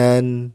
then